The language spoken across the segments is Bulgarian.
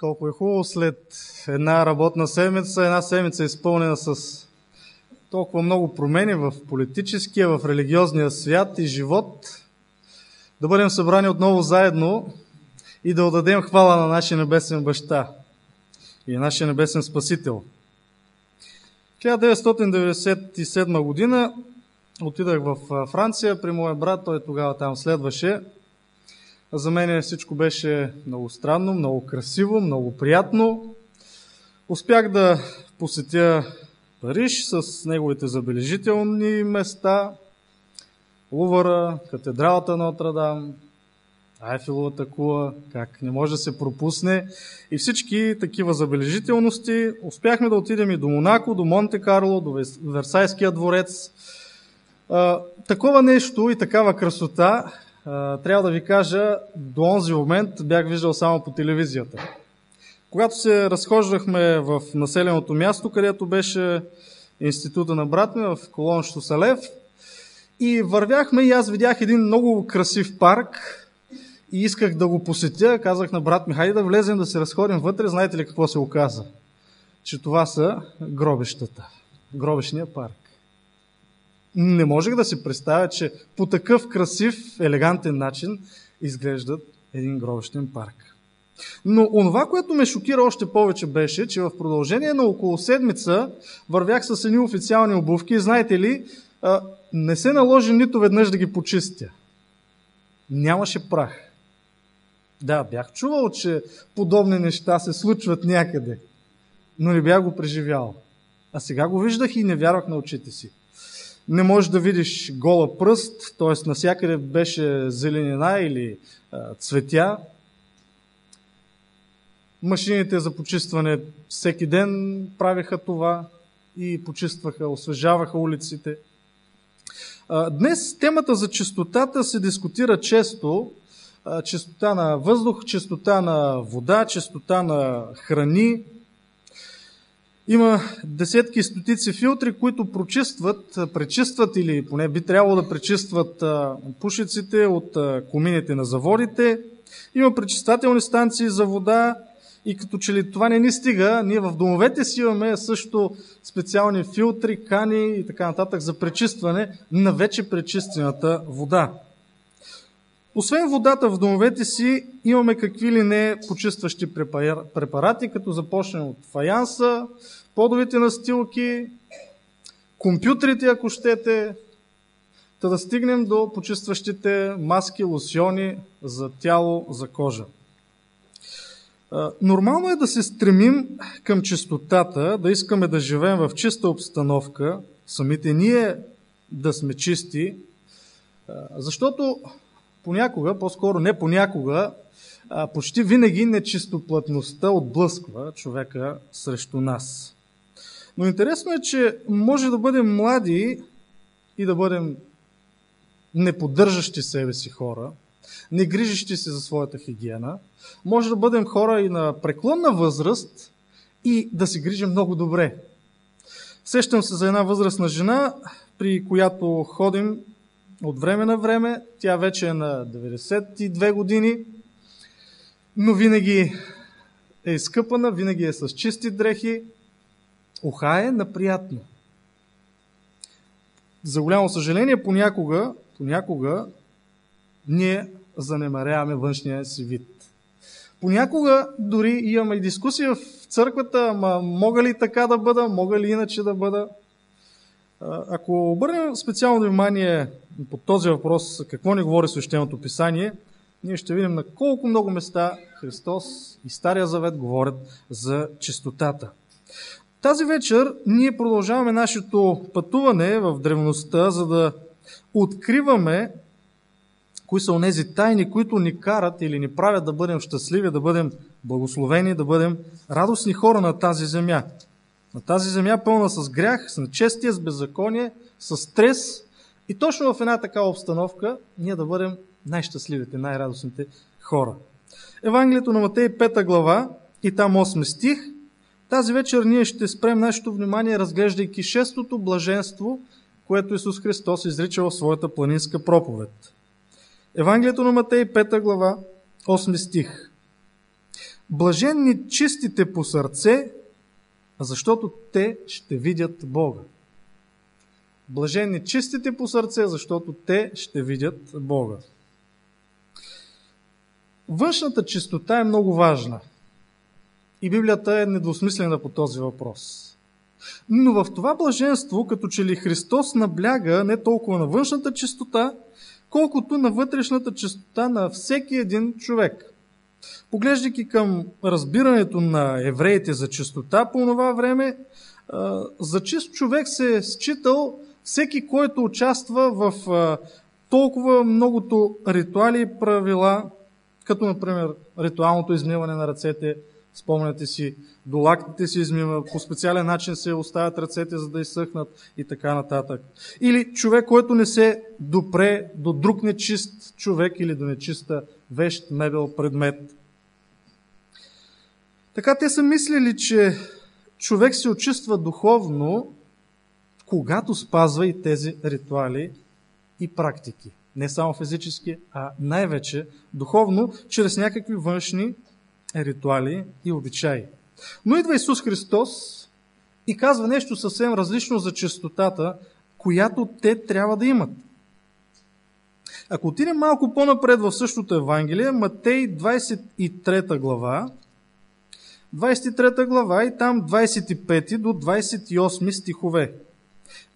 колко е хубаво след една работна седмица, една седмица е изпълнена с толкова много промени в политическия, в религиозния свят и живот, да бъдем събрани отново заедно и да отдадем хвала на нашия небесен баща и нашия небесен спасител. 1997 година отидах в Франция при моя брат, той тогава там следваше – за мен всичко беше много странно, много красиво, много приятно. Успях да посетя Париж с неговите забележителни места, Лувъра, катедралата на Отрадам, Айфеловата кула, как не може да се пропусне и всички такива забележителности. Успяхме да отидем и до Монако, до Монте Карло, до Версайския дворец. А, такова нещо и такава красота трябва да ви кажа, до онзи момент бях виждал само по телевизията. Когато се разхождахме в населеното място, където беше института на брат ми в колон Штусалев, и вървяхме и аз видях един много красив парк и исках да го посетя. Казах на брат ми, хайде да влезем да се разходим вътре. Знаете ли какво се оказа? Че това са гробищата. Гробищния парк не можех да си представя, че по такъв красив, елегантен начин изглеждат един гробищен парк. Но онова, което ме шокира още повече беше, че в продължение на около седмица вървях с едни официални обувки и знаете ли, не се наложи нито веднъж да ги почистя. Нямаше прах. Да, бях чувал, че подобни неща се случват някъде, но не бях го преживял. А сега го виждах и не вярвах на очите си не можеш да видиш гола пръст, т.е. насякъде беше зеленина или а, цветя. Машините за почистване всеки ден правиха това и почистваха, освежаваха улиците. А, днес темата за чистотата се дискутира често. А, чистота на въздух, чистота на вода, чистота на храни, има десетки стотици филтри, които прочистват, пречистват или поне би трябвало да пречистват пушиците от комините на заводите. Има пречиствателни станции за вода и като че ли това не ни стига, ние в домовете си имаме също специални филтри, кани и така нататък за пречистване на вече пречистената вода. Освен водата в домовете си, имаме какви ли не почистващи препарати, като започнем от фаянса, подовите настилки, компютрите, ако щете, та да стигнем до почистващите маски, лосиони за тяло, за кожа. Нормално е да се стремим към чистотата, да искаме да живеем в чиста обстановка, самите ние да сме чисти, защото понякога, по-скоро не понякога, а почти винаги нечистоплътността отблъсква човека срещу нас. Но интересно е, че може да бъдем млади и да бъдем неподдържащи себе си хора, не грижащи се за своята хигиена. Може да бъдем хора и на преклонна възраст и да се грижим много добре. Сещам се за една възрастна жена, при която ходим от време на време. Тя вече е на 92 години, но винаги е изкъпана, винаги е с чисти дрехи, уха е наприятно. За голямо съжаление, понякога, понякога ние занемаряваме външния си вид. Понякога дори имаме и дискусия в църквата, ама мога ли така да бъда, мога ли иначе да бъда. Ако обърнем специално внимание по този въпрос, какво ни говори свещеното писание, ние ще видим на колко много места Христос и Стария Завет говорят за чистотата. Тази вечер ние продължаваме нашето пътуване в древността, за да откриваме кои са онези тайни, които ни карат или ни правят да бъдем щастливи, да бъдем благословени, да бъдем радостни хора на тази земя. На тази земя пълна с грях, с нечестие, с беззаконие, с стрес и точно в една такава обстановка ние да бъдем най-щастливите, най-радостните хора. Евангелието на Матей 5 глава и там 8 стих – тази вечер ние ще спрем нашето внимание, разглеждайки шестото блаженство, което Исус Христос изрича в своята планинска проповед. Евангелието на Матей, 5 глава, 8 стих. Блаженни чистите по сърце, защото те ще видят Бога. Блаженни чистите по сърце, защото те ще видят Бога. Външната чистота е много важна. И Библията е недвусмислена по този въпрос. Но в това блаженство, като че ли Христос набляга не толкова на външната чистота, колкото на вътрешната чистота на всеки един човек. Поглеждайки към разбирането на евреите за чистота по това време, за чист човек се е считал всеки, който участва в толкова многото ритуали и правила, като например ритуалното измиване на ръцете, спомняте си, до лактите се измива, по специален начин се оставят ръцете, за да изсъхнат и така нататък. Или човек, който не се допре до друг нечист човек или до нечиста вещ, мебел, предмет. Така те са мислили, че човек се очиства духовно, когато спазва и тези ритуали и практики. Не само физически, а най-вече духовно, чрез някакви външни ритуали и обичаи. Но идва Исус Христос и казва нещо съвсем различно за чистотата, която те трябва да имат. Ако отидем малко по-напред в същото Евангелие, Матей 23 глава, 23 глава и там 25 до 28 стихове.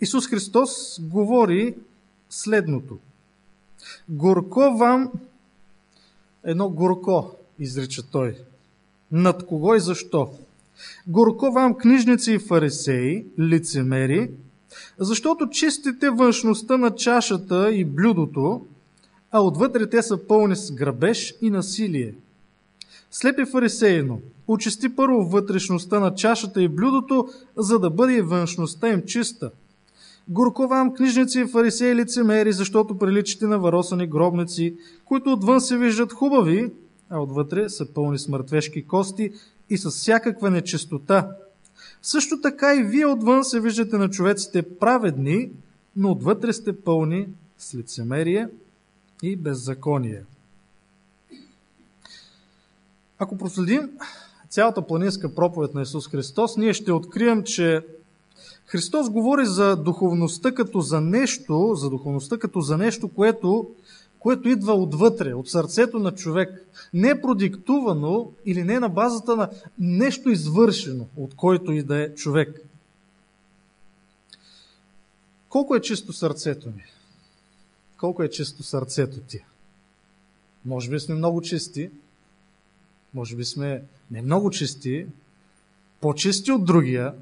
Исус Христос говори следното. Горко вам, едно горко, изрича той. Над кого и защо? Горко вам, книжници и фарисеи, лицемери, защото чистите външността на чашата и блюдото, а отвътре те са пълни с грабеж и насилие. Слепи фарисеино, очисти първо вътрешността на чашата и блюдото, за да бъде външността им чиста. Горко вам, книжници фарисеи лицемери, защото приличате на варосани гробници, които отвън се виждат хубави, а отвътре са пълни с мъртвешки кости и с всякаква нечистота. Също така и вие отвън се виждате на човеците праведни, но отвътре сте пълни с лицемерие и беззаконие. Ако проследим цялата планинска проповед на Исус Христос, ние ще открием, че Христос говори за духовността като за нещо, за духовността като за нещо, което което идва отвътре, от сърцето на човек, не е продиктувано или не е на базата на нещо извършено, от който и да е човек. Колко е чисто сърцето ни? Колко е чисто сърцето ти? Може би сме много чисти, може би сме не много чисти, по-чисти от другия,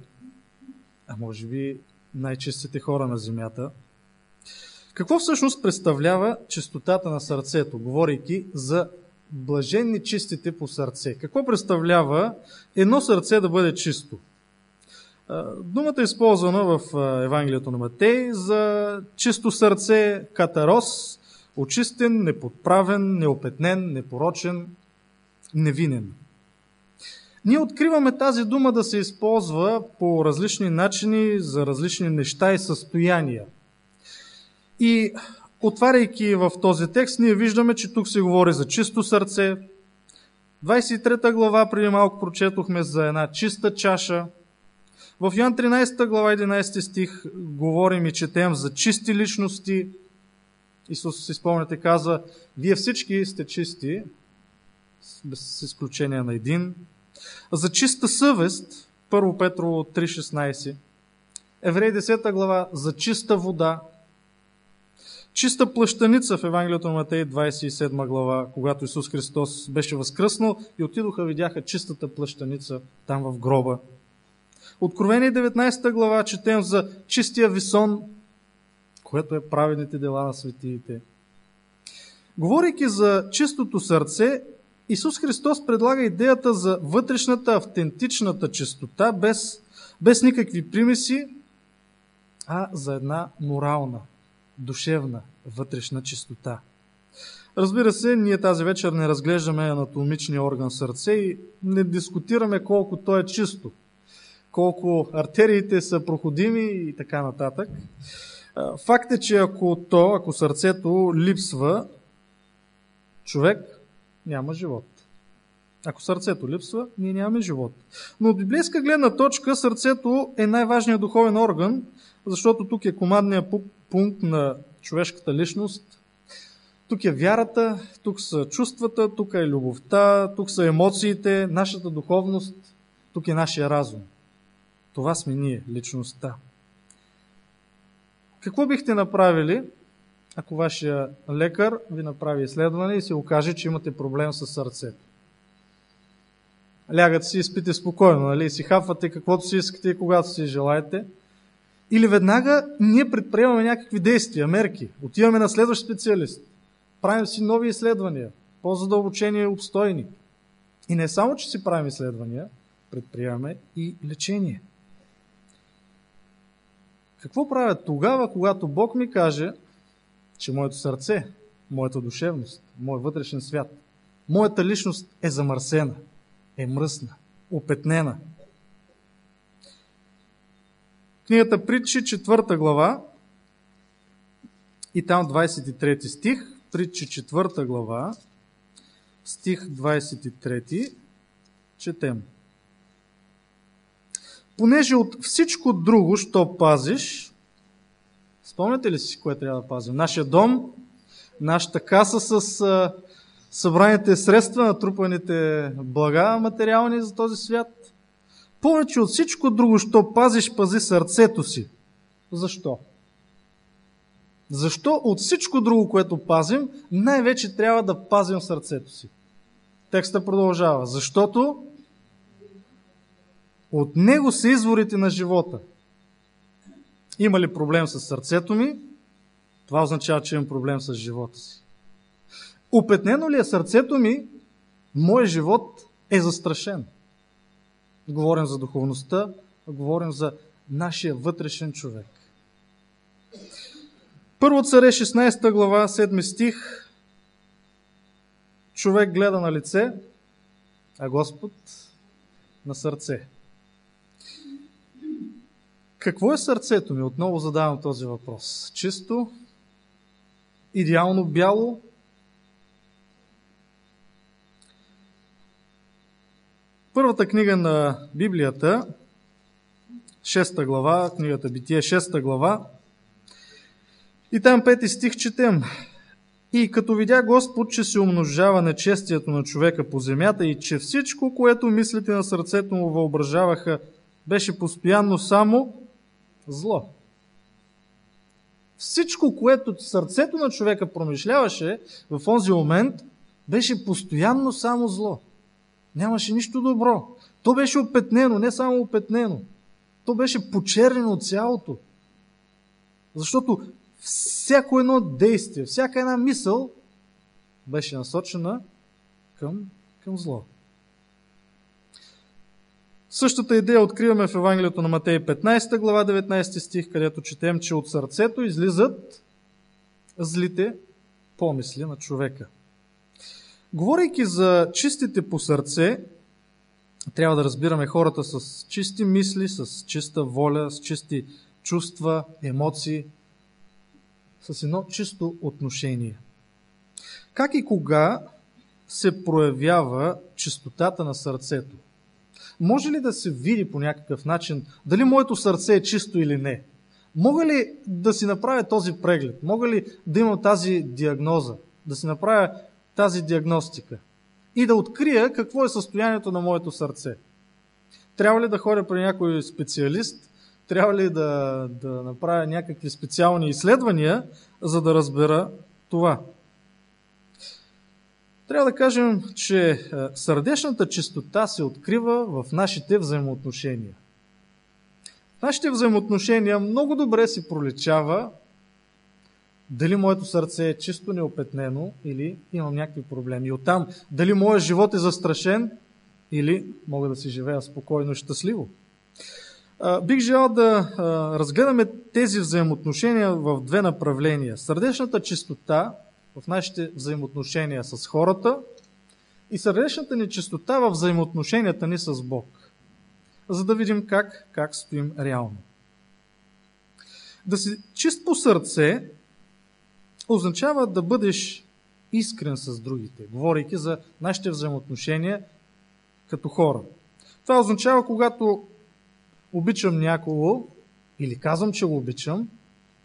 а може би най-чистите хора на земята – какво всъщност представлява чистотата на сърцето, говорейки за блаженни чистите по сърце? Какво представлява едно сърце да бъде чисто? Думата е използвана в Евангелието на Матей за чисто сърце, катарос, очистен, неподправен, неопетнен, непорочен, невинен. Ние откриваме тази дума да се използва по различни начини за различни неща и състояния – и отваряйки в този текст, ние виждаме, че тук се говори за чисто сърце. 23 глава преди малко прочетохме за една чиста чаша. В Йоан 13 глава 11 стих говорим и четем за чисти личности. Исус, си спомняте, казва, вие всички сте чисти, с изключение на един. За чиста съвест, 1 Петрово 3.16. Еврей 10 глава, за чиста вода, чиста плащаница в Евангелието на Матей 27 глава, когато Исус Христос беше възкръснал и отидоха, видяха чистата плащаница там в гроба. Откровение 19 глава четем за чистия висон, което е праведните дела на светиите. Говорейки за чистото сърце, Исус Христос предлага идеята за вътрешната, автентичната чистота, без, без никакви примеси, а за една морална, душевна, вътрешна чистота. Разбира се, ние тази вечер не разглеждаме анатомичния орган сърце и не дискутираме колко то е чисто, колко артериите са проходими и така нататък. Факт е, че ако то, ако сърцето липсва, човек няма живот. Ако сърцето липсва, ние нямаме живот. Но от библейска гледна точка сърцето е най-важният духовен орган, защото тук е командният пункт на човешката личност. Тук е вярата, тук са чувствата, тук е любовта, тук са емоциите, нашата духовност, тук е нашия разум. Това сме ние, личността. Какво бихте направили, ако вашия лекар ви направи изследване и се окаже, че имате проблем с сърцето? Лягате си и спите спокойно, нали? си хапвате каквото си искате и когато си желаете. Или веднага ние предприемаме някакви действия, мерки. Отиваме на следващ специалист. Правим си нови изследвания, по-задълбочени и обстойни. И не само, че си правим изследвания, предприемаме и лечение. Какво правя тогава, когато Бог ми каже, че моето сърце, моята душевност, моят вътрешен свят, моята личност е замърсена, е мръсна, опетнена. Книгата Притчи, 4 глава и там 23 стих, Притчи, 4 глава, стих 23, четем. Понеже от всичко друго, що пазиш, спомняте ли си кое трябва да пазим? Нашия дом, нашата каса с а, събраните средства, натрупаните блага материални за този свят. Повече от всичко друго, що пазиш, пази сърцето си. Защо? Защо от всичко друго, което пазим, най-вече трябва да пазим сърцето си? Текста продължава. Защото от него са изворите на живота. Има ли проблем с сърцето ми? Това означава, че имам проблем с живота си. Опетнено ли е сърцето ми? Мой живот е застрашен. Говорим за духовността, говорим за нашия вътрешен човек. Първо царе 16 глава, 7 стих. Човек гледа на лице, а Господ на сърце. Какво е сърцето ми? Отново задавам този въпрос. Чисто, идеално бяло, Първата книга на Библията, 6 глава, книгата Битие, 6 глава, и там пети стих четем. И като видя Господ, че се умножава нечестието на човека по земята и че всичко, което мислите на сърцето му въображаваха, беше постоянно само зло. Всичко, което сърцето на човека промишляваше в този момент, беше постоянно само зло. Нямаше нищо добро. То беше опетнено, не само опетнено. То беше почернено от цялото. Защото всяко едно действие, всяка една мисъл беше насочена към, към зло. Същата идея откриваме в Евангелието на Матей 15 глава 19 стих, където четем, че от сърцето излизат злите помисли на човека. Говорейки за чистите по сърце, трябва да разбираме хората с чисти мисли, с чиста воля, с чисти чувства, емоции, с едно чисто отношение. Как и кога се проявява чистотата на сърцето? Може ли да се види по някакъв начин дали моето сърце е чисто или не? Мога ли да си направя този преглед? Мога ли да имам тази диагноза? Да си направя тази диагностика? И да открия какво е състоянието на моето сърце? Трябва ли да ходя при някой специалист? Трябва ли да, да направя някакви специални изследвания, за да разбера това? Трябва да кажем, че е, сърдечната чистота се открива в нашите взаимоотношения. В нашите взаимоотношения много добре си проличава дали моето сърце е чисто неопетнено или имам някакви проблеми. И оттам, дали моят живот е застрашен или мога да си живея спокойно и щастливо. Бих желал да разгледаме тези взаимоотношения в две направления. Сърдечната чистота в нашите взаимоотношения с хората и сърдечната ни чистота в взаимоотношенията ни с Бог, за да видим как, как стоим реално. Да си чист по сърце означава да бъдеш искрен с другите, говорейки за нашите взаимоотношения като хора. Това означава, когато обичам някого или казвам, че го обичам,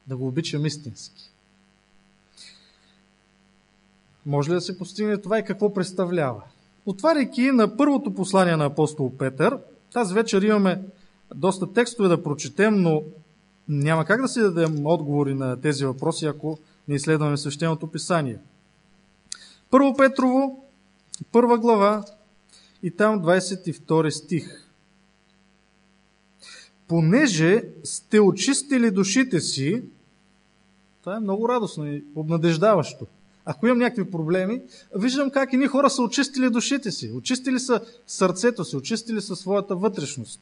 да го обичам истински. Може ли да се постигне това и какво представлява? Отваряйки на първото послание на апостол Петър, тази вечер имаме доста текстове да прочетем, но няма как да си дадем отговори на тези въпроси, ако не изследваме свещеното писание. Първо Петрово, първа глава и там 22 стих. Понеже сте очистили душите си, това е много радостно и обнадеждаващо. Ако имам някакви проблеми, виждам как едни хора са очистили душите си, очистили са сърцето си, очистили са своята вътрешност.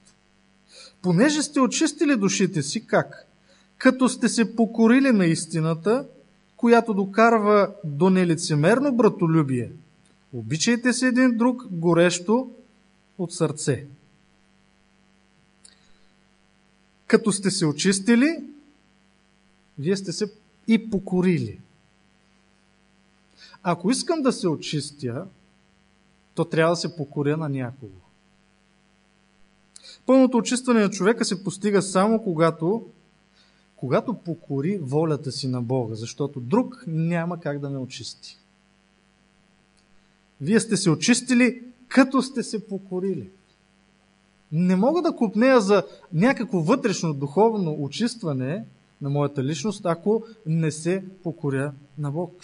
Понеже сте очистили душите си, как? Като сте се покорили на истината, която докарва до нелицемерно братолюбие. Обичайте се един друг горещо от сърце. Като сте се очистили, вие сте се и покорили. Ако искам да се очистя, то трябва да се покоря на някого. Пълното очистване на човека се постига само когато, когато покори волята си на Бога, защото друг няма как да ме очисти. Вие сте се очистили, като сте се покорили. Не мога да купнея за някакво вътрешно духовно очистване на моята личност, ако не се покоря на Бог.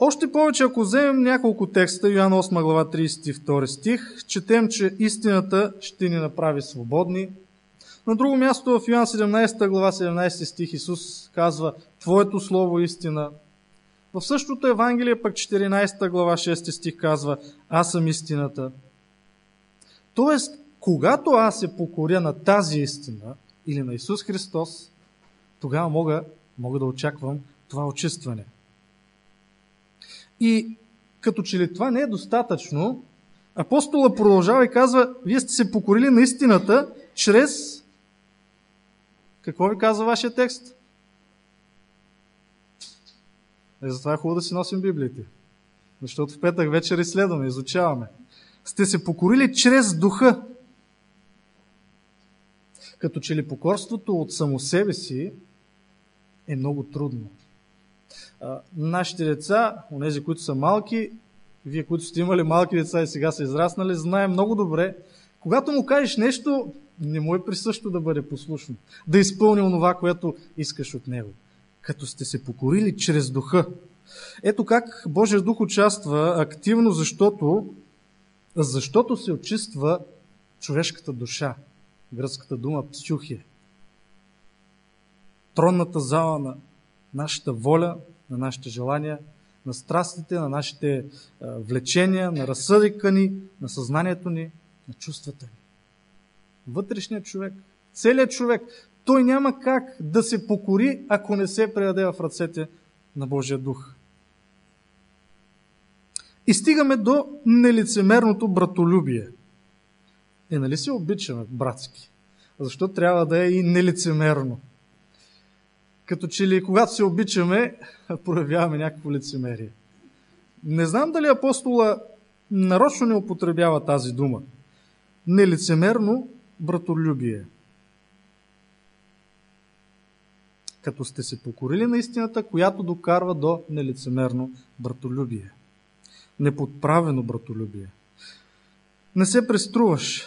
Още повече, ако вземем няколко текста, Йоан 8 глава 32 стих, четем, че истината ще ни направи свободни. На друго място в Йоан 17 глава 17 стих Исус казва Твоето слово е истина. В същото Евангелие пък 14 глава 6 стих казва Аз съм истината. Тоест, когато аз се покоря на тази истина или на Исус Христос, тогава мога, мога да очаквам това очистване – и като че ли това не е достатъчно, апостола продължава и казва, вие сте се покорили на истината чрез... Какво ви казва вашия текст? Е, затова е хубаво да си носим Библиите. Защото в петък вечер изследваме, изучаваме. Сте се покорили чрез духа. Като че ли покорството от само себе си е много трудно нашите деца, онези, които са малки, вие, които сте имали малки деца и сега са израснали, знаем много добре, когато му кажеш нещо, не му е присъщо да бъде послушно, да изпълни онова, което искаш от него. Като сте се покорили чрез духа. Ето как Божия дух участва активно, защото, защото се очиства човешката душа. Гръцката дума псюхия. Тронната зала на нашата воля, на нашите желания, на страстите, на нашите влечения, на разсъдика ни, на съзнанието ни, на чувствата ни. Вътрешният човек, целият човек, той няма как да се покори, ако не се предаде в ръцете на Божия дух. И стигаме до нелицемерното братолюбие. Е, нали се обичаме, братски? Защо трябва да е и нелицемерно? Като че ли когато се обичаме, проявяваме някакво лицемерие. Не знам дали апостола нарочно не употребява тази дума. Нелицемерно братолюбие. Като сте се покорили на истината, която докарва до нелицемерно братолюбие. Неподправено братолюбие. Не се преструваш,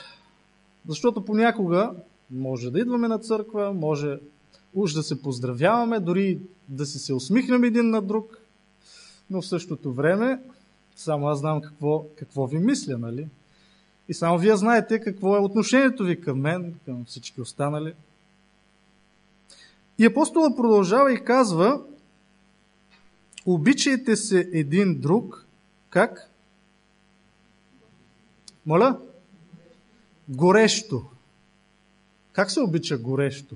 защото понякога може да идваме на църква, може уж да се поздравяваме, дори да си се усмихнем един на друг, но в същото време само аз знам какво, какво ви мисля, нали? И само вие знаете какво е отношението ви към мен, към всички останали. И апостола продължава и казва, обичайте се един друг, как? Моля? Горещо. Как се обича горещо?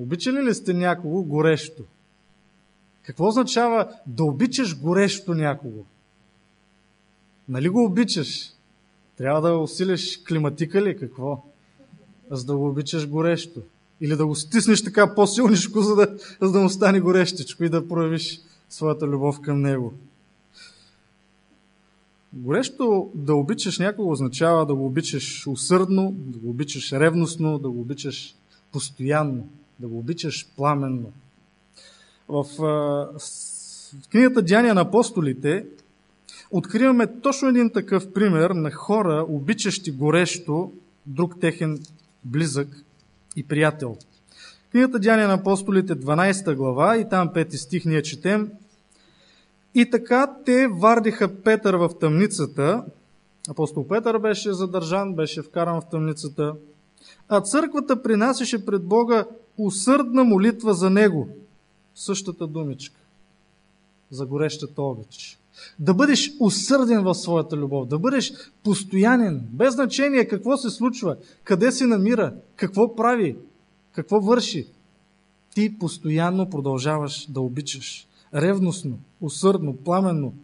Обичали ли сте някого горещо? Какво означава да обичаш горещо някого? Нали го обичаш? Трябва да усилиш климатика ли? Какво? За да го обичаш горещо. Или да го стиснеш така по-силничко, за да, за да му стане горещичко и да проявиш своята любов към него. Горещо да обичаш някого означава да го обичаш усърдно, да го обичаш ревностно, да го обичаш постоянно, да го обичаш пламенно. В, в книгата Деяния на апостолите откриваме точно един такъв пример на хора, обичащи горещо друг техен близък и приятел. Книгата Деяния на апостолите 12 глава и там 5 стих ние четем и така те вардиха Петър в тъмницата. Апостол Петър беше задържан, беше вкаран в тъмницата. А църквата принасяше пред Бога усърдна молитва за него. Същата думичка. За горещата обич. Да бъдеш усърден в своята любов, да бъдеш постоянен, без значение какво се случва, къде се намира, какво прави, какво върши. Ти постоянно продължаваш да обичаш ревностно, усърдно, пламенно.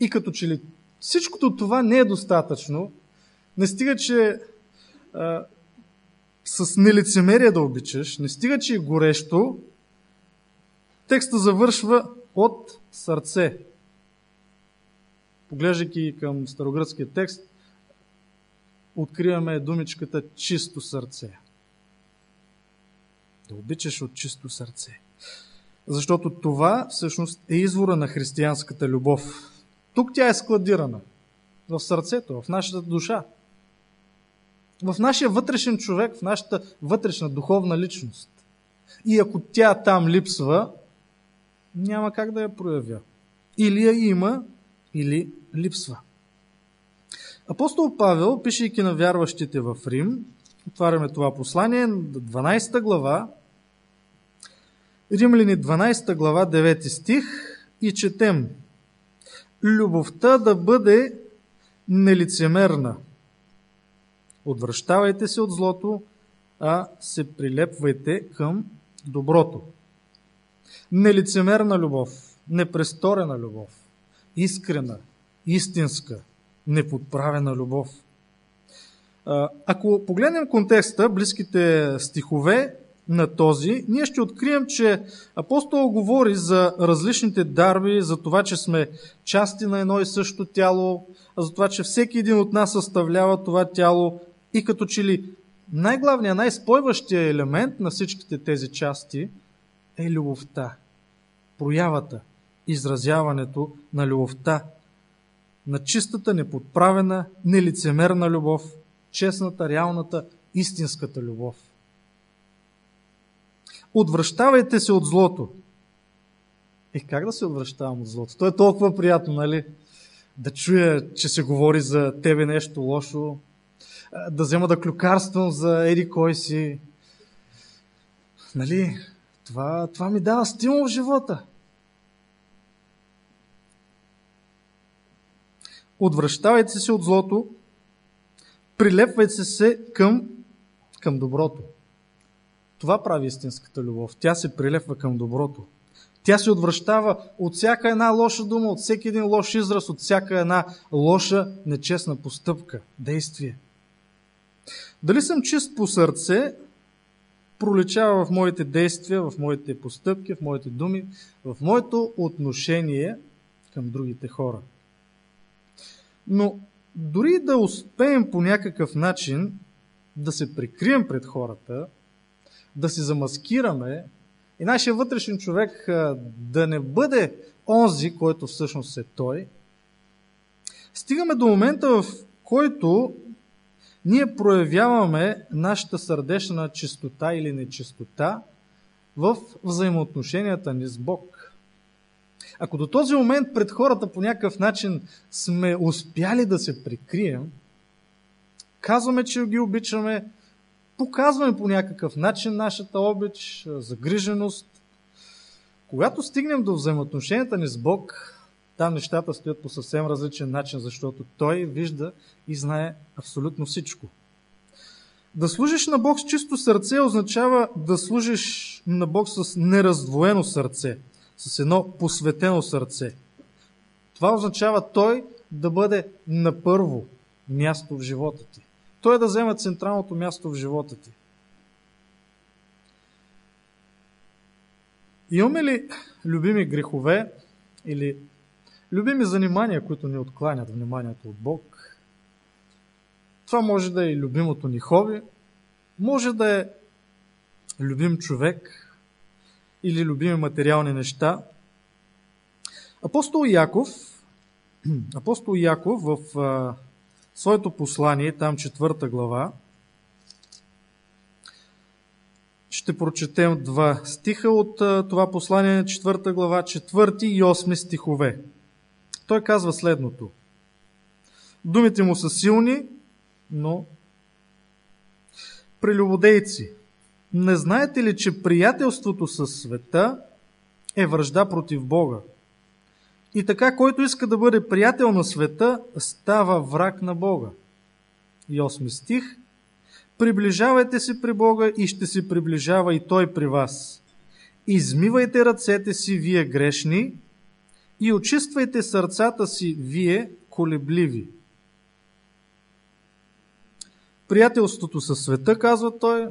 И като че ли всичкото това не е достатъчно, не стига, че с нелицемерие да обичаш, не стига, че е горещо, текста завършва от сърце. Поглеждайки към старогръцкия текст, откриваме думичката чисто сърце. Да обичаш от чисто сърце. Защото това всъщност е извора на християнската любов. Тук тя е складирана. В сърцето, в нашата душа. В нашия вътрешен човек, в нашата вътрешна духовна личност. И ако тя там липсва, няма как да я проявя. Или я има, или липсва. Апостол Павел, пишейки на вярващите в Рим, отваряме това послание, 12 глава, Римляни 12 глава 9 стих и четем Любовта да бъде нелицемерна. Отвръщавайте се от злото, а се прилепвайте към доброто. Нелицемерна любов, непресторена любов, искрена, истинска, неподправена любов. Ако погледнем контекста, близките стихове, на този, ние ще открием, че апостол говори за различните дарби, за това, че сме части на едно и също тяло, за това, че всеки един от нас съставлява това тяло и като че ли най-главният, най-спойващия елемент на всичките тези части е любовта, проявата, изразяването на любовта, на чистата, неподправена, нелицемерна любов, честната, реалната, истинската любов. Отвръщавайте се от злото. Е, как да се отвръщавам от злото? То е толкова приятно, нали? Да чуя, че се говори за тебе нещо лошо, да взема да клюкарствам за еди кой си. Нали? Това, това ми дава стимул в живота. Отвръщавайте се от злото, прилепвайте се към, към доброто. Това прави истинската любов. Тя се прилепва към доброто. Тя се отвръщава от всяка една лоша дума, от всеки един лош израз, от всяка една лоша, нечестна постъпка, действие. Дали съм чист по сърце, проличава в моите действия, в моите постъпки, в моите думи, в моето отношение към другите хора. Но дори да успеем по някакъв начин да се прикрием пред хората, да се замаскираме и нашия вътрешен човек да не бъде онзи, който всъщност е той, стигаме до момента, в който ние проявяваме нашата сърдечна чистота или нечистота в взаимоотношенията ни с Бог. Ако до този момент пред хората по някакъв начин сме успяли да се прикрием, казваме, че ги обичаме, показваме по някакъв начин нашата обич, загриженост. Когато стигнем до взаимоотношенията ни с Бог, там нещата стоят по съвсем различен начин, защото Той вижда и знае абсолютно всичко. Да служиш на Бог с чисто сърце означава да служиш на Бог с нераздвоено сърце, с едно посветено сърце. Това означава Той да бъде на първо място в живота ти той да вземе централното място в живота ти. Имаме ли любими грехове или любими занимания, които ни откланят вниманието от Бог. Това може да е любимото ни хоби, може да е любим човек или любими материални неща. Апостол Яков, апостол Яков в а, своето послание, там четвърта глава, ще прочетем два стиха от а, това послание четвърта глава, четвърти и осми стихове. Той казва следното. Думите му са силни, но прелюбодейци, не знаете ли, че приятелството със света е връжда против Бога? И така, който иска да бъде приятел на света, става враг на Бога. И 8 стих. Приближавайте се при Бога и ще се приближава и Той при вас. Измивайте ръцете си, вие грешни, и очиствайте сърцата си, вие колебливи. Приятелството със света, казва той,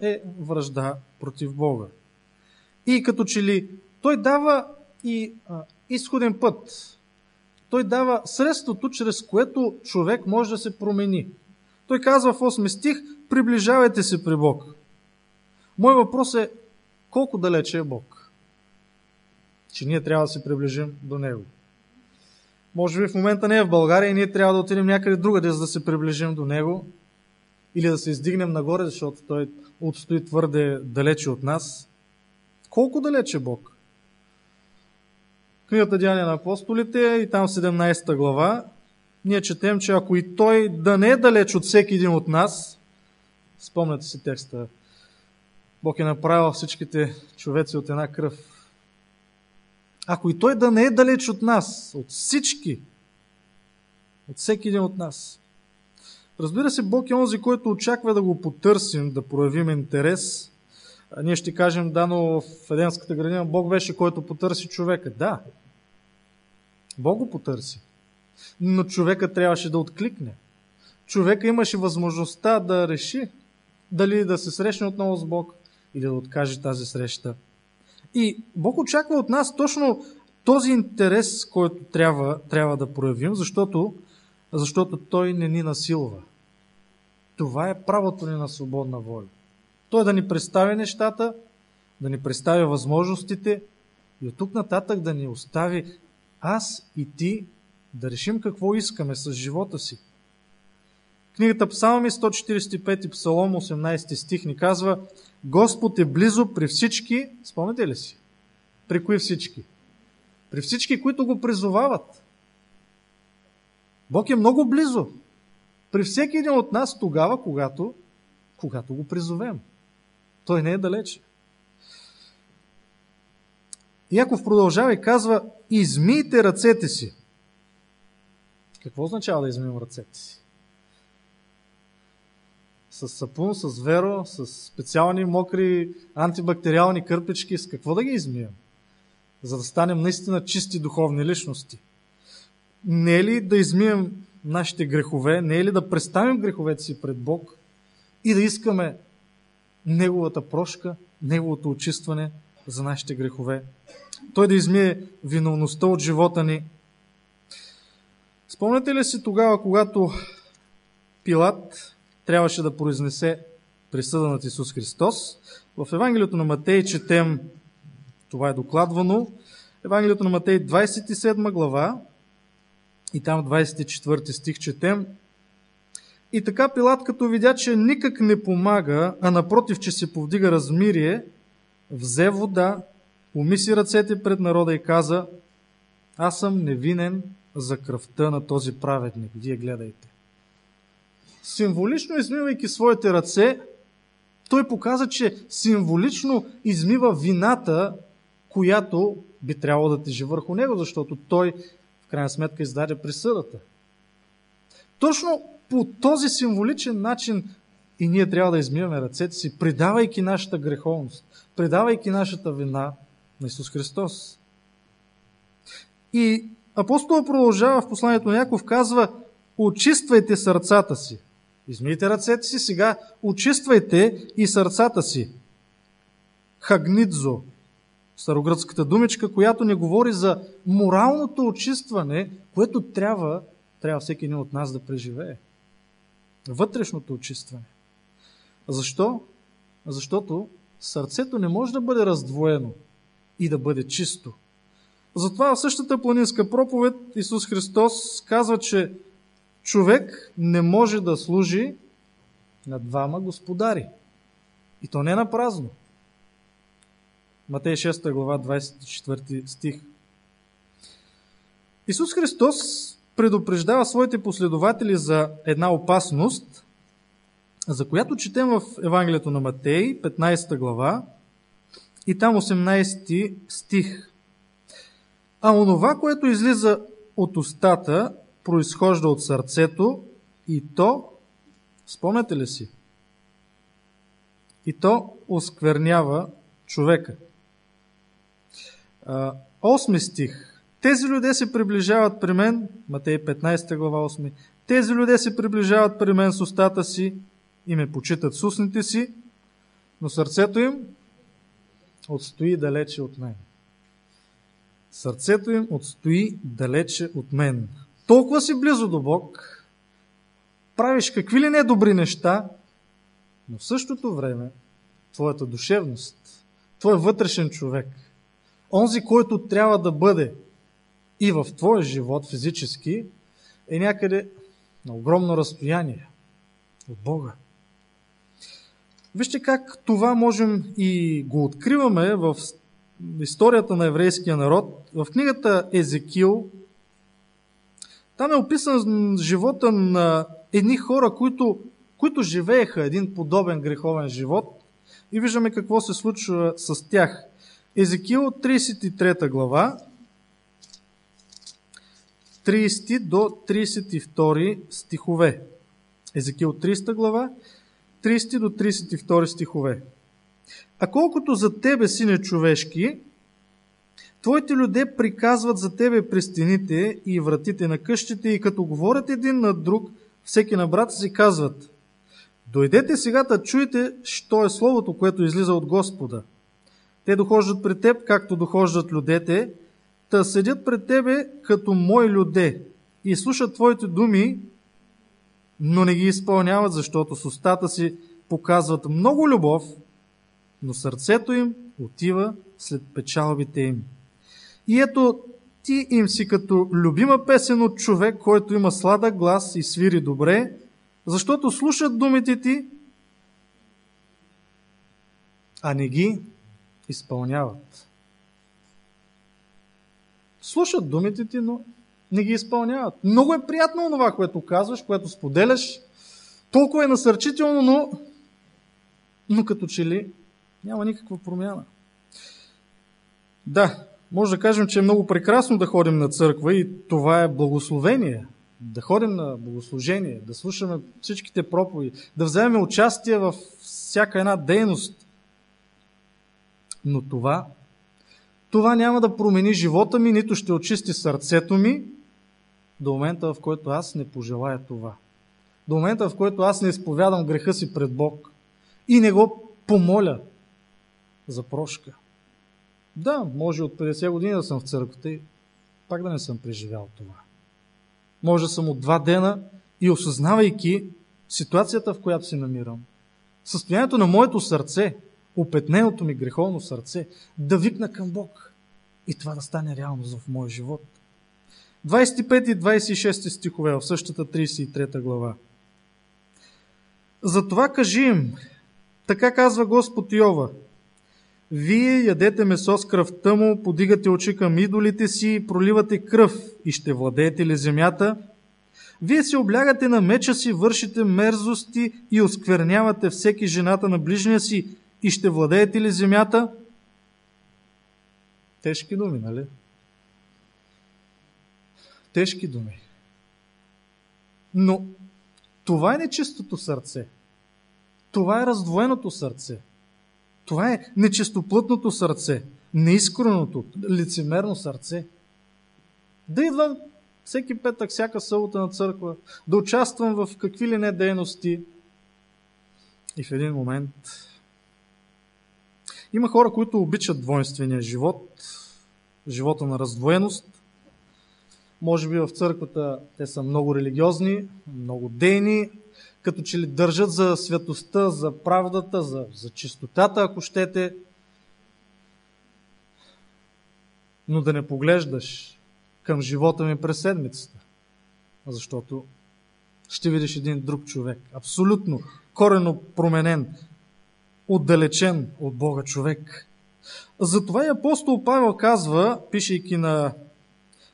е връжда против Бога. И като че ли той дава и а, изходен път. Той дава средството, чрез което човек може да се промени. Той казва в 8 стих, приближавайте се при Бог. Мой въпрос е, колко далече е Бог? Че ние трябва да се приближим до Него. Може би в момента не е в България и ние трябва да отидем някъде другаде, за да се приближим до Него или да се издигнем нагоре, защото Той отстои твърде далече от нас. Колко далече Бог? Книгата Деяния на апостолите и там 17 глава ние четем, че ако и Той да не е далеч от всеки един от нас, спомняте си текста, Бог е направил всичките човеци от една кръв. Ако и Той да не е далеч от нас, от всички, от всеки един от нас, Разбира се, Бог е онзи, който очаква да го потърсим, да проявим интерес. А ние ще кажем, да, но в Еденската градина Бог беше, който потърси човека. Да, Бог го потърси. Но човека трябваше да откликне. Човека имаше възможността да реши дали да се срещне отново с Бог или да откаже тази среща. И Бог очаква от нас точно този интерес, който трябва, трябва да проявим, защото защото Той не ни насилва. Това е правото ни на свободна воля. Той да ни представи нещата, да ни представи възможностите и от тук нататък да ни остави аз и ти да решим какво искаме с живота си. Книгата Псалми 145 Псалом 18 стих ни казва Господ е близо при всички, спомняте ли си? При кои всички? При всички, които го призовават. Бог е много близо. При всеки един от нас тогава, когато, когато го призовем. Той не е далече. Яков продължава и казва, измийте ръцете си. Какво означава да измием ръцете си? С сапун, с веро, с специални мокри антибактериални кърпички, с какво да ги измием? За да станем наистина чисти духовни личности – не е ли да измием нашите грехове, не е ли да представим греховете си пред Бог и да искаме Неговата прошка, Неговото очистване за нашите грехове. Той да измие виновността от живота ни. Спомняте ли си тогава, когато Пилат трябваше да произнесе присъда над Исус Христос? В Евангелието на Матей четем, това е докладвано, Евангелието на Матей 27 глава, и там 24 стих четем. И така Пилат, като видя, че никак не помага, а напротив, че се повдига размирие, взе вода, умиси ръцете пред народа и каза, аз съм невинен за кръвта на този праведник. Вие гледайте. Символично измивайки своите ръце, той показа, че символично измива вината, която би трябвало да тежи върху него, защото той крайна сметка издаде присъдата. Точно по този символичен начин и ние трябва да измиваме ръцете си, предавайки нашата греховност, предавайки нашата вина на Исус Христос. И апостола продължава в посланието на Яков, казва, очиствайте сърцата си. Измийте ръцете си, сега очиствайте и сърцата си. Хагнидзо. старогръцката думичка, която не говори за моралното очистване, което трябва, трябва всеки един от нас да преживее. Вътрешното очистване. Защо? Защото сърцето не може да бъде раздвоено и да бъде чисто. Затова в същата планинска проповед Исус Христос казва, че човек не може да служи на двама господари. И то не на празно. Матей 6 глава 24 стих. Исус Христос предупреждава своите последователи за една опасност, за която четем в Евангелието на Матей, 15 глава, и там 18 стих. А онова, което излиза от устата, произхожда от сърцето и то, спомняте ли си? И то осквернява човека. Осми стих. Тези люди се приближават при мен, Матей 15 глава 8, тези люди се приближават при мен с устата си и ме почитат с устните си, но сърцето им отстои далече от мен. Сърцето им отстои далече от мен. Толкова си близо до Бог, правиш какви ли не добри неща, но в същото време твоята душевност, твой вътрешен човек, онзи, който трябва да бъде и в твоя живот физически, е някъде на огромно разстояние от Бога. Вижте как това можем и го откриваме в историята на еврейския народ. В книгата Езекил, там е описан живота на едни хора, които, които живееха един подобен греховен живот и виждаме какво се случва с тях. Езекил 33 глава, 30 до 32 стихове. Езекил 300 глава, 30 до 32 стихове. А колкото за тебе, сине човешки, твоите люде приказват за тебе при стените и вратите на къщите и като говорят един на друг, всеки на брата си казват Дойдете сега да чуете, що е Словото, което излиза от Господа. Те дохождат при теб, както дохождат людете, та седят пред тебе като мои люде и слушат твоите думи, но не ги изпълняват, защото с устата си показват много любов, но сърцето им отива след печалбите им. И ето, ти им си като любима песен от човек, който има сладък глас и свири добре, защото слушат думите ти, а не ги изпълняват. Слушат думите ти, но не ги изпълняват. Много е приятно това, което казваш, което споделяш. Толкова е насърчително, но, но като че ли няма никаква промяна. Да, може да кажем, че е много прекрасно да ходим на църква и това е благословение. Да ходим на богослужение, да слушаме всичките проповеди, да вземем участие в всяка една дейност. Но това, това няма да промени живота ми, нито ще очисти сърцето ми до момента, в който аз не пожелая това. До момента, в който аз не изповядам греха си пред Бог и не го помоля за прошка. Да, може от 50 години да съм в църквата и пак да не съм преживял това. Може съм от два дена и осъзнавайки ситуацията, в която се намирам, състоянието на моето сърце, опетненото ми греховно сърце, да викна към Бог и това да стане реалност в моя живот. 25 и 26 стихове в същата 33 глава. Затова кажи им, така казва Господ Йова, вие ядете месо с кръвта му, подигате очи към идолите си, проливате кръв и ще владеете ли земята? Вие се облягате на меча си, вършите мерзости и осквернявате всеки жената на ближния си и ще владеете ли земята? Тежки думи, нали? Тежки думи. Но това е нечистото сърце. Това е раздвоеното сърце. Това е нечистоплътното сърце, неискреното, лицемерно сърце. Да идвам всеки петък, всяка събота на църква, да участвам в какви ли не дейности и в един момент Има хора, които обичат двойствения живот, живота на раздвоеност. Може би в църквата те са много религиозни, много дейни, като че ли държат за святостта, за правдата, за, за чистотата, ако щете. Но да не поглеждаш към живота ми през седмицата, защото ще видиш един друг човек, абсолютно корено променен, отдалечен от Бога човек. Затова и апостол Павел казва, пишейки на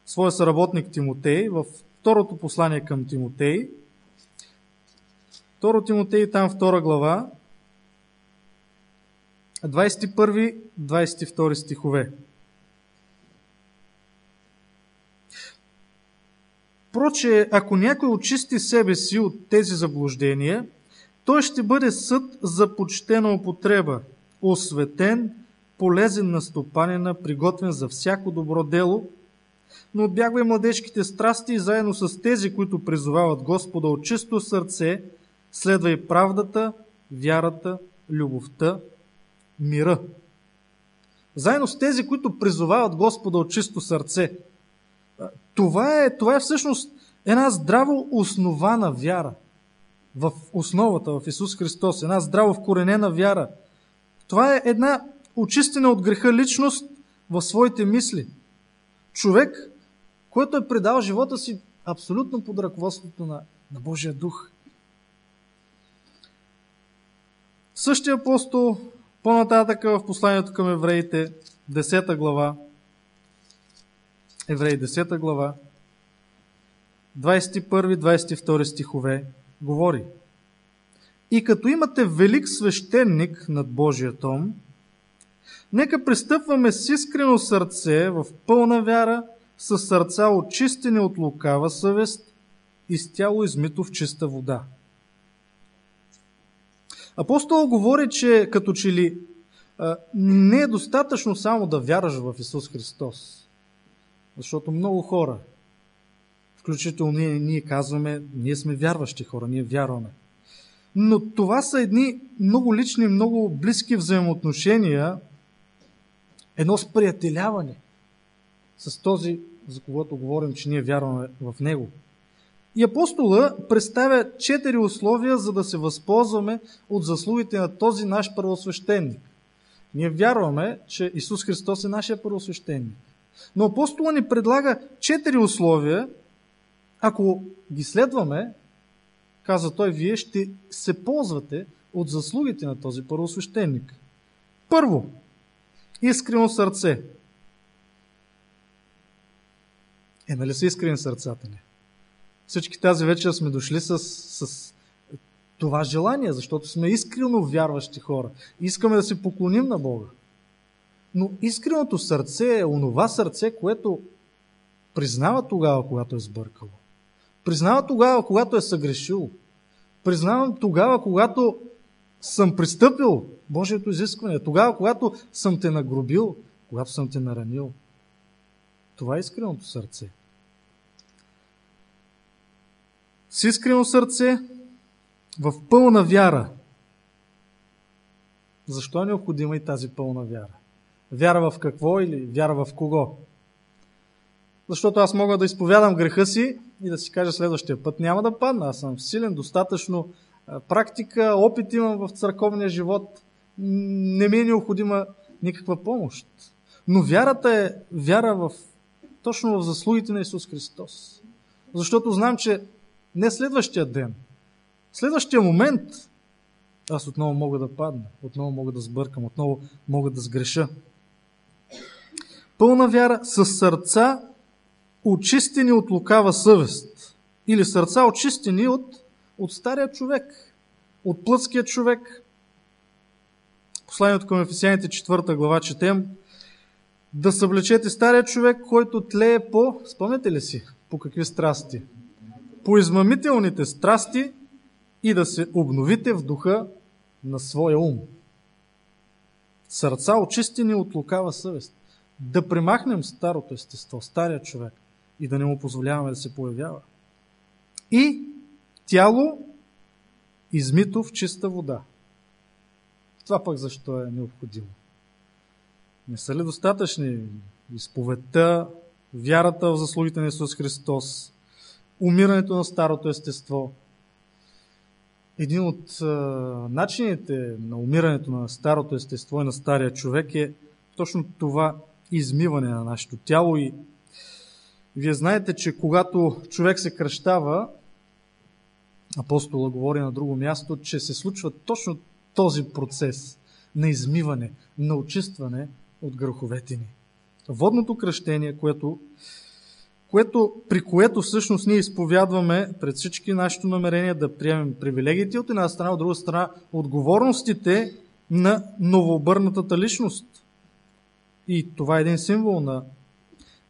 своя съработник Тимотей, в второто послание към Тимотей, 2 Тимотей, там втора глава, 21-22 стихове. Проче, ако някой очисти себе си от тези заблуждения, той ще бъде съд за почтена употреба, осветен, полезен на стопанина, приготвен за всяко добро дело, но отбягвай младежките страсти и заедно с тези, които призовават Господа от чисто сърце, следвай правдата, вярата, любовта, мира. Заедно с тези, които призовават Господа от чисто сърце. Това е, това е всъщност една здраво основана вяра в основата, в Исус Христос, една здраво вкоренена вяра. Това е една очистена от греха личност в своите мисли. Човек, който е предал живота си абсолютно под ръководството на, на Божия дух. Същия апостол по-нататък в посланието към евреите, 10 глава, Евреи 10 глава, 21-22 стихове, говори. И като имате велик свещеник над Божия том, нека пристъпваме с искрено сърце, в пълна вяра, с сърца очистени от лукава съвест и с тяло измито в чиста вода. Апостол говори, че като че ли не е достатъчно само да вярваш в Исус Христос. Защото много хора, включително ние, ние казваме, ние сме вярващи хора, ние вярваме. Но това са едни много лични, много близки взаимоотношения, едно сприятеляване с този, за когото говорим, че ние вярваме в него. И апостола представя четири условия, за да се възползваме от заслугите на този наш първосвещеник. Ние вярваме, че Исус Христос е нашия първосвещеник. Но апостола ни предлага четири условия. Ако ги следваме, каза той, вие ще се ползвате от заслугите на този първосвещеник. Първо, искрено сърце. Е, нали са искрени сърцата ни? Всички тази вечер сме дошли с, с това желание, защото сме искрено вярващи хора. Искаме да се поклоним на Бога. Но искреното сърце е онова сърце, което признава тогава, когато е сбъркало. Признава тогава, когато е съгрешил. Признавам тогава, когато съм пристъпил Божието изискване. Тогава, когато съм те нагробил, когато съм те наранил. Това е искреното сърце. С искрено сърце, в пълна вяра. Защо е необходима и тази пълна вяра? Вяра в какво или вяра в кого? Защото аз мога да изповядам греха си и да си кажа следващия път няма да падна. Аз съм силен, достатъчно практика, опит имам в църковния живот. Не ми е необходима никаква помощ. Но вярата е вяра в, точно в заслугите на Исус Христос. Защото знам, че не следващия ден, следващия момент аз отново мога да падна, отново мога да сбъркам, отново мога да сгреша. Пълна вяра с сърца, очистени от лукава съвест. Или сърца очистени от, от стария човек, от плътския човек. Посланието към Ефесяните 4 глава четем да съблечете стария човек, който тлее по, спомняте ли си, по какви страсти? По измамителните страсти и да се обновите в духа на своя ум. Сърца очистени от лукава съвест да премахнем старото естество, стария човек и да не му позволяваме да се появява. И тяло измито в чиста вода. Това пък защо е необходимо? Не са ли достатъчни изповедта, вярата в заслугите на Исус Христос, умирането на старото естество? Един от а, начините на умирането на старото естество и на стария човек е точно това измиване на нашето тяло и вие знаете, че когато човек се кръщава, апостола говори на друго място, че се случва точно този процес на измиване, на очистване от греховете ни. Водното кръщение, което, което, при което всъщност ние изповядваме пред всички нашето намерение да приемем привилегиите от една страна, от друга страна отговорностите на новообърнатата личност. И това е един символ на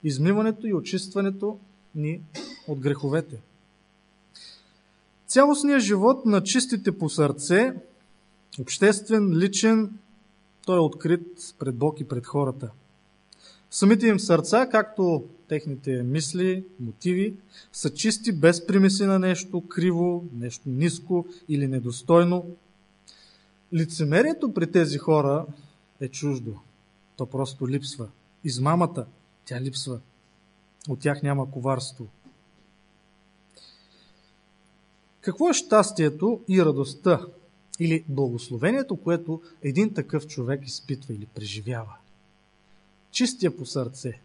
измиването и очистването ни от греховете. Цялостният живот на чистите по сърце, обществен, личен, той е открит пред Бог и пред хората. Самите им сърца, както техните мисли, мотиви, са чисти без примеси на нещо криво, нещо ниско или недостойно. Лицемерието при тези хора е чуждо. То просто липсва. Измамата, тя липсва. От тях няма коварство. Какво е щастието и радостта или благословението, което един такъв човек изпитва или преживява? Чистия по сърце.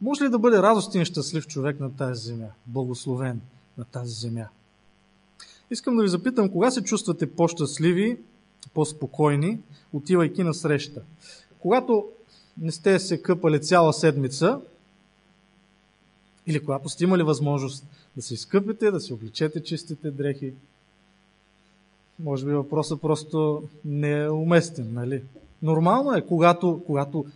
Може ли да бъде радостен и щастлив човек на тази земя? Благословен на тази земя? Искам да ви запитам, кога се чувствате по-щастливи, по-спокойни, отивайки на среща? Когато не сте се къпали цяла седмица, или когато сте имали възможност да се изкъпите, да се обличете чистите дрехи, може би въпросът просто не е уместен, нали? Нормално е, когато, когато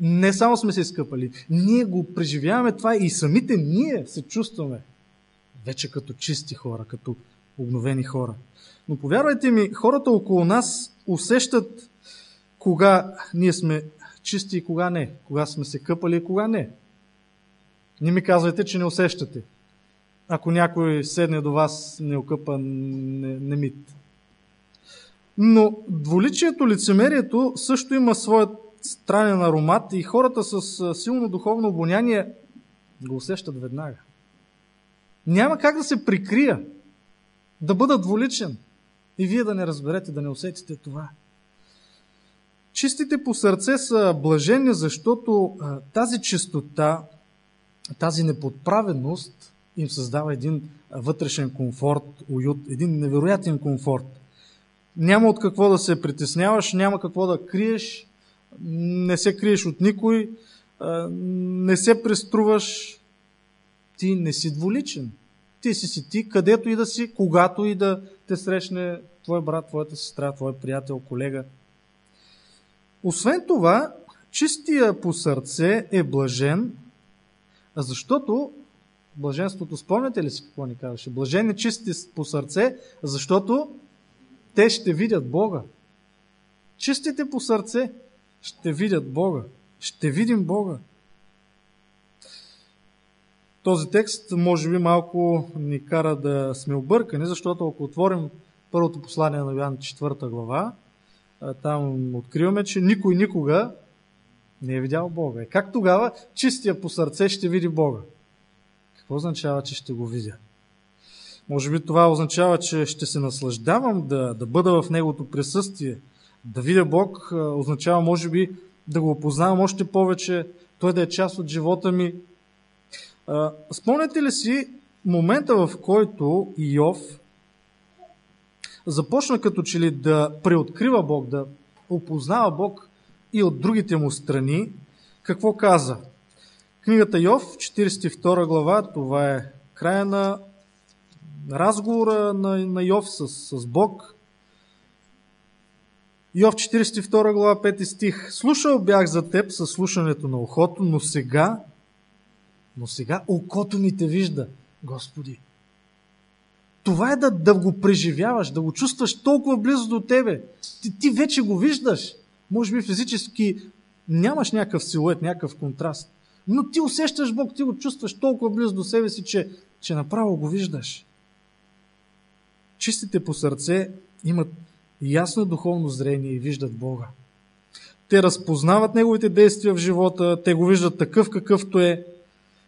не само сме се изкъпали, ние го преживяваме това и самите ние се чувстваме вече като чисти хора, като обновени хора. Но повярвайте ми, хората около нас усещат кога ние сме чисти и кога не, кога сме се къпали и кога не. Не ми казвайте, че не усещате. Ако някой седне до вас не окъпа не, не мит. Но дволичието, лицемерието също има своят странен аромат и хората с силно духовно обоняние го усещат веднага. Няма как да се прикрия, да бъда дволичен и вие да не разберете, да не усетите това. Чистите по сърце са блажени, защото тази чистота, тази неподправеност им създава един вътрешен комфорт, уют, един невероятен комфорт. Няма от какво да се притесняваш, няма какво да криеш, не се криеш от никой, не се преструваш, ти не си дволичен. Ти си си ти, където и да си, когато и да те срещне твой брат, твоята сестра, твой приятел, колега – освен това, чистия по сърце е блажен, защото блаженството, спомняте ли си какво ни казваше? Блажен е чисти по сърце, защото те ще видят Бога. Чистите по сърце ще видят Бога. Ще видим Бога. Този текст може би малко ни кара да сме объркани, защото ако отворим първото послание на Йоан 4 глава, там откриваме, че никой никога не е видял Бога. И как тогава чистия по сърце ще види Бога? Какво означава, че ще го видя? Може би това означава, че ще се наслаждавам да, да бъда в Неговото присъствие. Да видя Бог означава, може би, да го опознавам още повече, Той да е част от живота ми. Спомняте ли си момента, в който Иов започна като че ли да преоткрива Бог, да опознава Бог и от другите му страни, какво каза? Книгата Йов, 42 глава, това е края на разговора на, на Йов с, с Бог. Йов 42 глава, 5 стих. Слушал бях за теб със слушането на ухото, но сега, но сега окото ми те вижда, Господи. Това е да, да го преживяваш, да го чувстваш толкова близо до тебе. Ти, ти вече го виждаш. Може би физически нямаш някакъв силует, някакъв контраст. Но ти усещаш Бог, ти го чувстваш толкова близо до себе си, че, че направо го виждаш. Чистите по сърце имат ясно духовно зрение и виждат Бога. те разпознават Неговите действия в живота, те го виждат такъв какъвто е.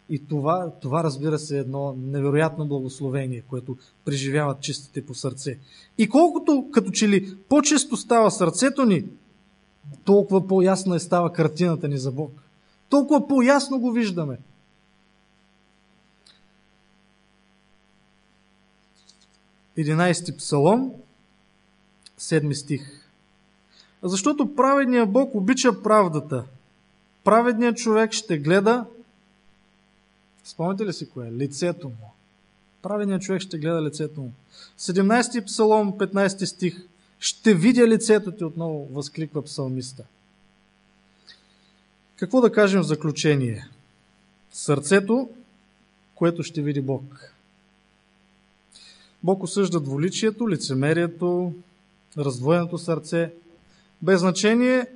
И това, това разбира се, е едно невероятно благословение, което преживяват чистите по сърце. И колкото като че ли по-често става сърцето ни, толкова по-ясна е става картината ни за Бог. Толкова по-ясно го виждаме. 11 псалом, 7 стих. Защото праведният Бог обича правдата. Праведният човек ще гледа, спомните ли си кое? Лицето му. Праведният човек ще гледа лицето му. 17 псалом, 15 стих. Ще видя лицето ти отново, възкликва псалмиста. Какво да кажем в заключение? Сърцето, което ще види Бог. Бог осъжда дволичието, лицемерието, раздвоеното сърце, без значение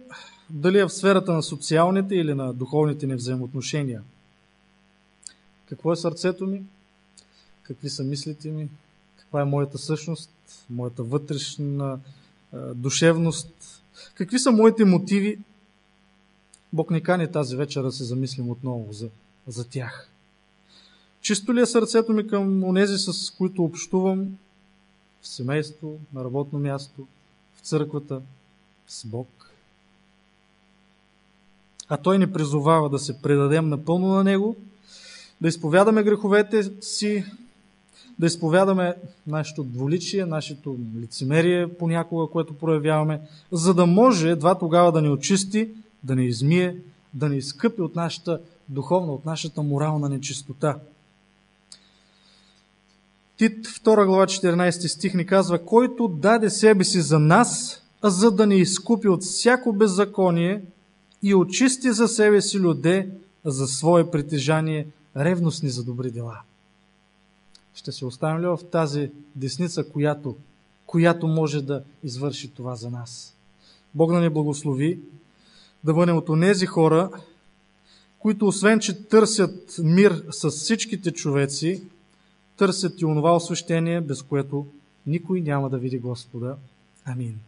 дали е в сферата на социалните или на духовните ни взаимоотношения. Какво е сърцето ми? Какви са мислите ми? Каква е моята същност? Моята вътрешна душевност? Какви са моите мотиви? Бог ни кани тази вечер да се замислим отново за, за тях. Чисто ли е сърцето ми към онези, с които общувам в семейство, на работно място, в църквата, с Бог? А Той ни призовава да се предадем напълно на Него, да изповядаме греховете си, да изповядаме нашето дволичие, нашето лицемерие понякога, което проявяваме, за да може едва тогава да ни очисти, да ни измие, да ни изкъпи от нашата духовна, от нашата морална нечистота. Тит 2 глава 14 стих ни казва, който даде себе си за нас, за да ни изкупи от всяко беззаконие и очисти за себе си люде за свое притежание, ревностни за добри дела. Ще се оставим ли в тази десница, която, която може да извърши това за нас? Бог да ни благослови да бъдем от онези хора, които освен, че търсят мир с всичките човеци, търсят и онова освещение, без което никой няма да види Господа. Амин.